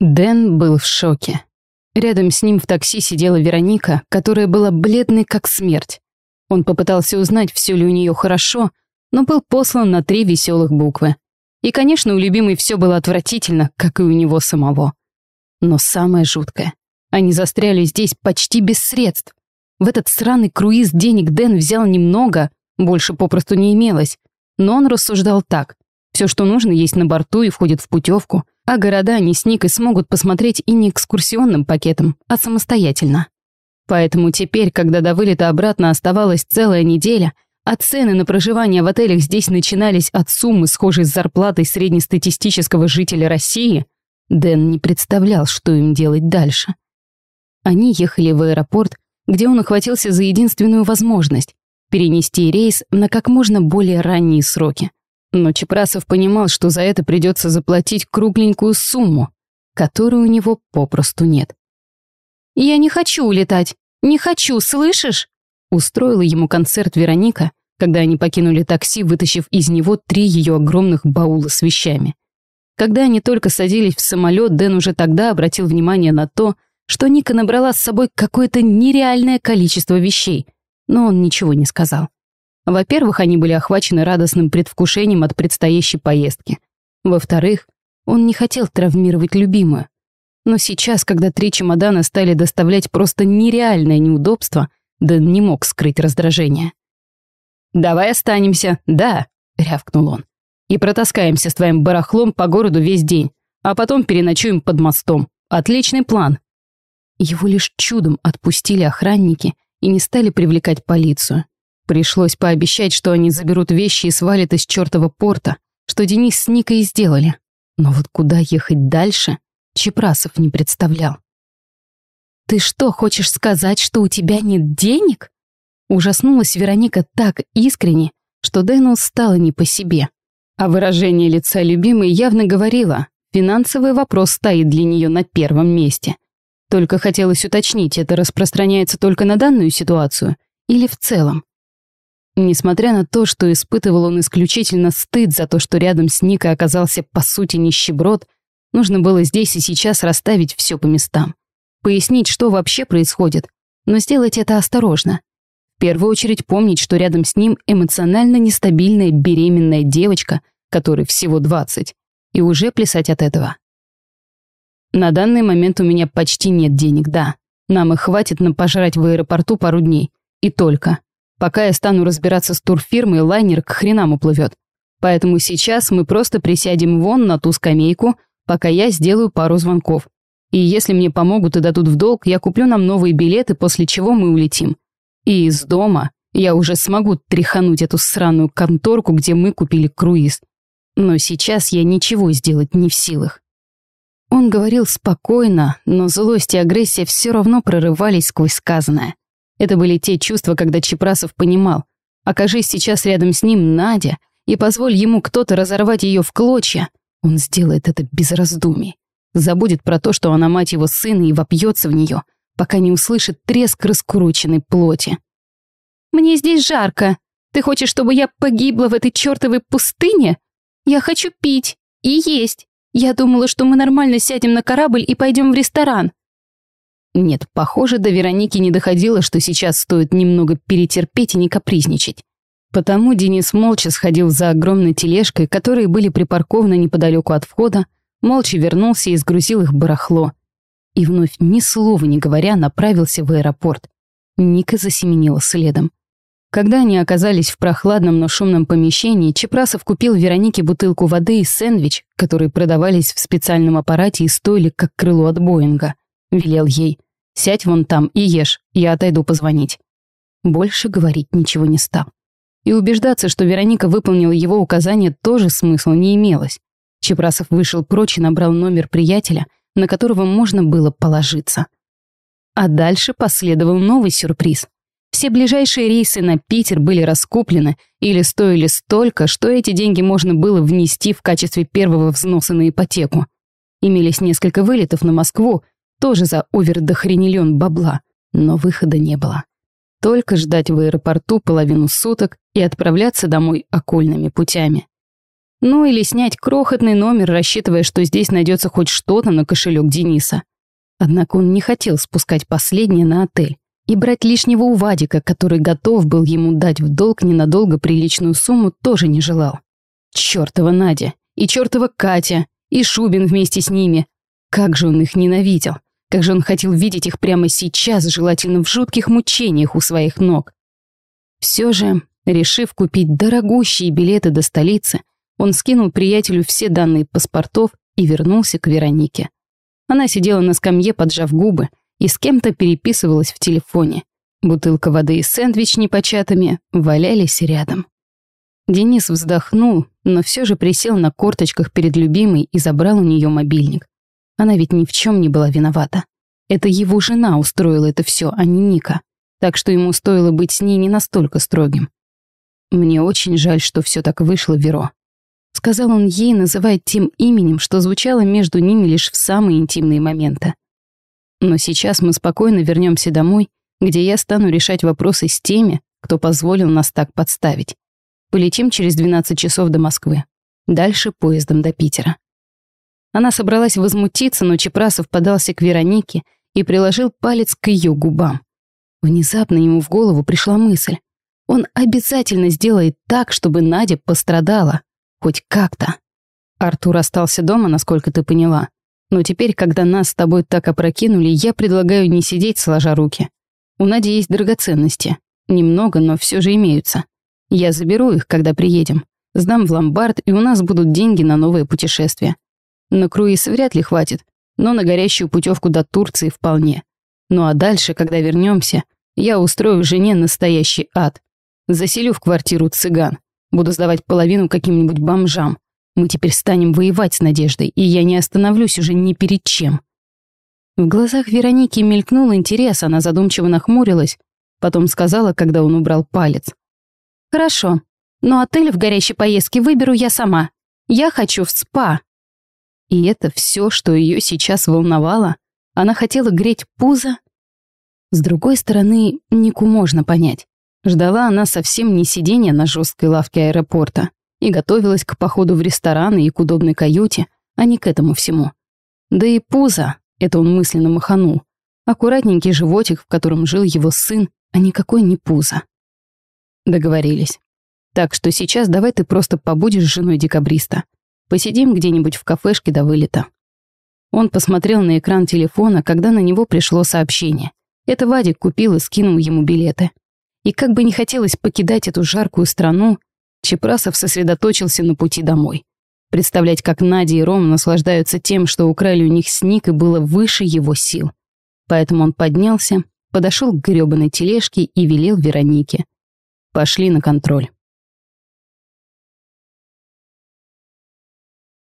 Дэн был в шоке. Рядом с ним в такси сидела Вероника, которая была бледной как смерть. Он попытался узнать, все ли у нее хорошо, но был послан на три веселых буквы. И, конечно, у любимой все было отвратительно, как и у него самого. Но самое жуткое, они застряли здесь почти без средств. В этот сраный круиз денег Дэн взял немного, больше попросту не имелось. Но он рассуждал так. Все, что нужно, есть на борту и входит в путевку, а города они с Никой смогут посмотреть и не экскурсионным пакетом, а самостоятельно. Поэтому теперь, когда до вылета обратно оставалась целая неделя, а цены на проживание в отелях здесь начинались от суммы, схожей с зарплатой среднестатистического жителя России, Дэн не представлял, что им делать дальше. Они ехали в аэропорт, где он охватился за единственную возможность — перенести рейс на как можно более ранние сроки. Но Чепрасов понимал, что за это придется заплатить кругленькую сумму, которой у него попросту нет. «Я не хочу улетать! Не хочу, слышишь?» Устроила ему концерт Вероника, когда они покинули такси, вытащив из него три ее огромных баула с вещами. Когда они только садились в самолет, Дэн уже тогда обратил внимание на то, что Ника набрала с собой какое-то нереальное количество вещей, но он ничего не сказал. Во-первых, они были охвачены радостным предвкушением от предстоящей поездки. Во-вторых, он не хотел травмировать любимую. Но сейчас, когда три чемодана стали доставлять просто нереальное неудобство, Дэн не мог скрыть раздражение. «Давай останемся, да», — рявкнул он. «И протаскаемся с твоим барахлом по городу весь день, а потом переночуем под мостом. Отличный план». Его лишь чудом отпустили охранники и не стали привлекать полицию. Пришлось пообещать, что они заберут вещи и свалят из чертова порта, что Денис с Никой сделали. Но вот куда ехать дальше, Чепрасов не представлял. «Ты что, хочешь сказать, что у тебя нет денег?» Ужаснулась Вероника так искренне, что Дэну стало не по себе. А выражение лица любимой явно говорило, финансовый вопрос стоит для нее на первом месте — только хотелось уточнить, это распространяется только на данную ситуацию или в целом. Несмотря на то, что испытывал он исключительно стыд за то, что рядом с Никой оказался по сути нищеброд, нужно было здесь и сейчас расставить все по местам. Пояснить, что вообще происходит, но сделать это осторожно. В первую очередь помнить, что рядом с ним эмоционально нестабильная беременная девочка, которой всего 20, и уже плясать от этого. На данный момент у меня почти нет денег, да. Нам их хватит на пожрать в аэропорту пару дней. И только. Пока я стану разбираться с турфирмой, лайнер к хренам уплывет. Поэтому сейчас мы просто присядем вон на ту скамейку, пока я сделаю пару звонков. И если мне помогут и дадут в долг, я куплю нам новые билеты, после чего мы улетим. И из дома я уже смогу тряхануть эту сраную конторку, где мы купили круиз. Но сейчас я ничего сделать не в силах. Он говорил спокойно, но злость и агрессия все равно прорывались сквозь сказанное. Это были те чувства, когда Чепрасов понимал, окажись сейчас рядом с ним Надя, и позволь ему кто-то разорвать ее в клочья, он сделает это без раздумий. Забудет про то, что она мать его сына и вопьется в нее, пока не услышит треск раскрученной плоти. «Мне здесь жарко. Ты хочешь, чтобы я погибла в этой чертовой пустыне? Я хочу пить и есть. Я думала, что мы нормально сядем на корабль и пойдем в ресторан. Нет, похоже, до Вероники не доходило, что сейчас стоит немного перетерпеть и не капризничать. Потому Денис молча сходил за огромной тележкой, которые были припаркованы неподалеку от входа, молча вернулся и сгрузил их барахло. И вновь ни слова не говоря направился в аэропорт. Ника засеменила следом. Когда они оказались в прохладном, но шумном помещении, Чепрасов купил Веронике бутылку воды и сэндвич, которые продавались в специальном аппарате и стоили как крыло от Боинга. Велел ей «Сядь вон там и ешь, я отойду позвонить». Больше говорить ничего не стал. И убеждаться, что Вероника выполнила его указание, тоже смысла не имелось. Чепрасов вышел прочь и набрал номер приятеля, на которого можно было положиться. А дальше последовал новый сюрприз — все ближайшие рейсы на Питер были раскуплены или стоили столько, что эти деньги можно было внести в качестве первого взноса на ипотеку. Имелись несколько вылетов на Москву, тоже за овердохренелен бабла, но выхода не было. Только ждать в аэропорту половину суток и отправляться домой окольными путями. Ну или снять крохотный номер, рассчитывая, что здесь найдется хоть что-то на кошелек Дениса. Однако он не хотел спускать последнее на отель и брать лишнего у Вадика, который готов был ему дать в долг ненадолго приличную сумму, тоже не желал. Чёртова Надя и чёртова Катя и Шубин вместе с ними. Как же он их ненавидел. Как же он хотел видеть их прямо сейчас, желательно в жутких мучениях у своих ног. Все же, решив купить дорогущие билеты до столицы, он скинул приятелю все данные паспортов и вернулся к Веронике. Она сидела на скамье, поджав губы, и с кем-то переписывалась в телефоне. Бутылка воды и сэндвич непочатыми валялись рядом. Денис вздохнул, но все же присел на корточках перед любимой и забрал у нее мобильник. Она ведь ни в чем не была виновата. Это его жена устроила это все, а не Ника. Так что ему стоило быть с ней не настолько строгим. Мне очень жаль, что все так вышло, Веро. Сказал он ей, называя тем именем, что звучало между ними лишь в самые интимные моменты. Но сейчас мы спокойно вернемся домой, где я стану решать вопросы с теми, кто позволил нас так подставить. Полетим через 12 часов до Москвы. Дальше поездом до Питера. Она собралась возмутиться, но Чепрасов подался к Веронике и приложил палец к ее губам. Внезапно ему в голову пришла мысль. Он обязательно сделает так, чтобы Надя пострадала. Хоть как-то. Артур остался дома, насколько ты поняла. Но теперь, когда нас с тобой так опрокинули, я предлагаю не сидеть сложа руки. У Нади есть драгоценности. Немного, но все же имеются. Я заберу их, когда приедем. Сдам в ломбард, и у нас будут деньги на новое путешествие. На круиз вряд ли хватит, но на горящую путевку до Турции вполне. Ну а дальше, когда вернемся, я устрою жене настоящий ад. Заселю в квартиру цыган. Буду сдавать половину каким-нибудь бомжам. Мы теперь станем воевать с Надеждой, и я не остановлюсь уже ни перед чем. В глазах Вероники мелькнул интерес, она задумчиво нахмурилась, потом сказала, когда он убрал палец. «Хорошо, но отель в горящей поездке выберу я сама. Я хочу в спа». И это все, что ее сейчас волновало. Она хотела греть пузо. С другой стороны, Нику можно понять. Ждала она совсем не сидения на жесткой лавке аэропорта и готовилась к походу в рестораны и к удобной каюте, а не к этому всему. Да и пузо, это он мысленно маханул. Аккуратненький животик, в котором жил его сын, а никакой не пузо. Договорились. Так что сейчас давай ты просто побудешь с женой декабриста. Посидим где-нибудь в кафешке до вылета». Он посмотрел на экран телефона, когда на него пришло сообщение. Это Вадик купил и скинул ему билеты. И как бы не хотелось покидать эту жаркую страну, Чепрасов сосредоточился на пути домой. Представлять, как Надя и Ром наслаждаются тем, что украли у них сник, и было выше его сил. Поэтому он поднялся, подошел к грёбаной тележке и велел Веронике. «Пошли на контроль».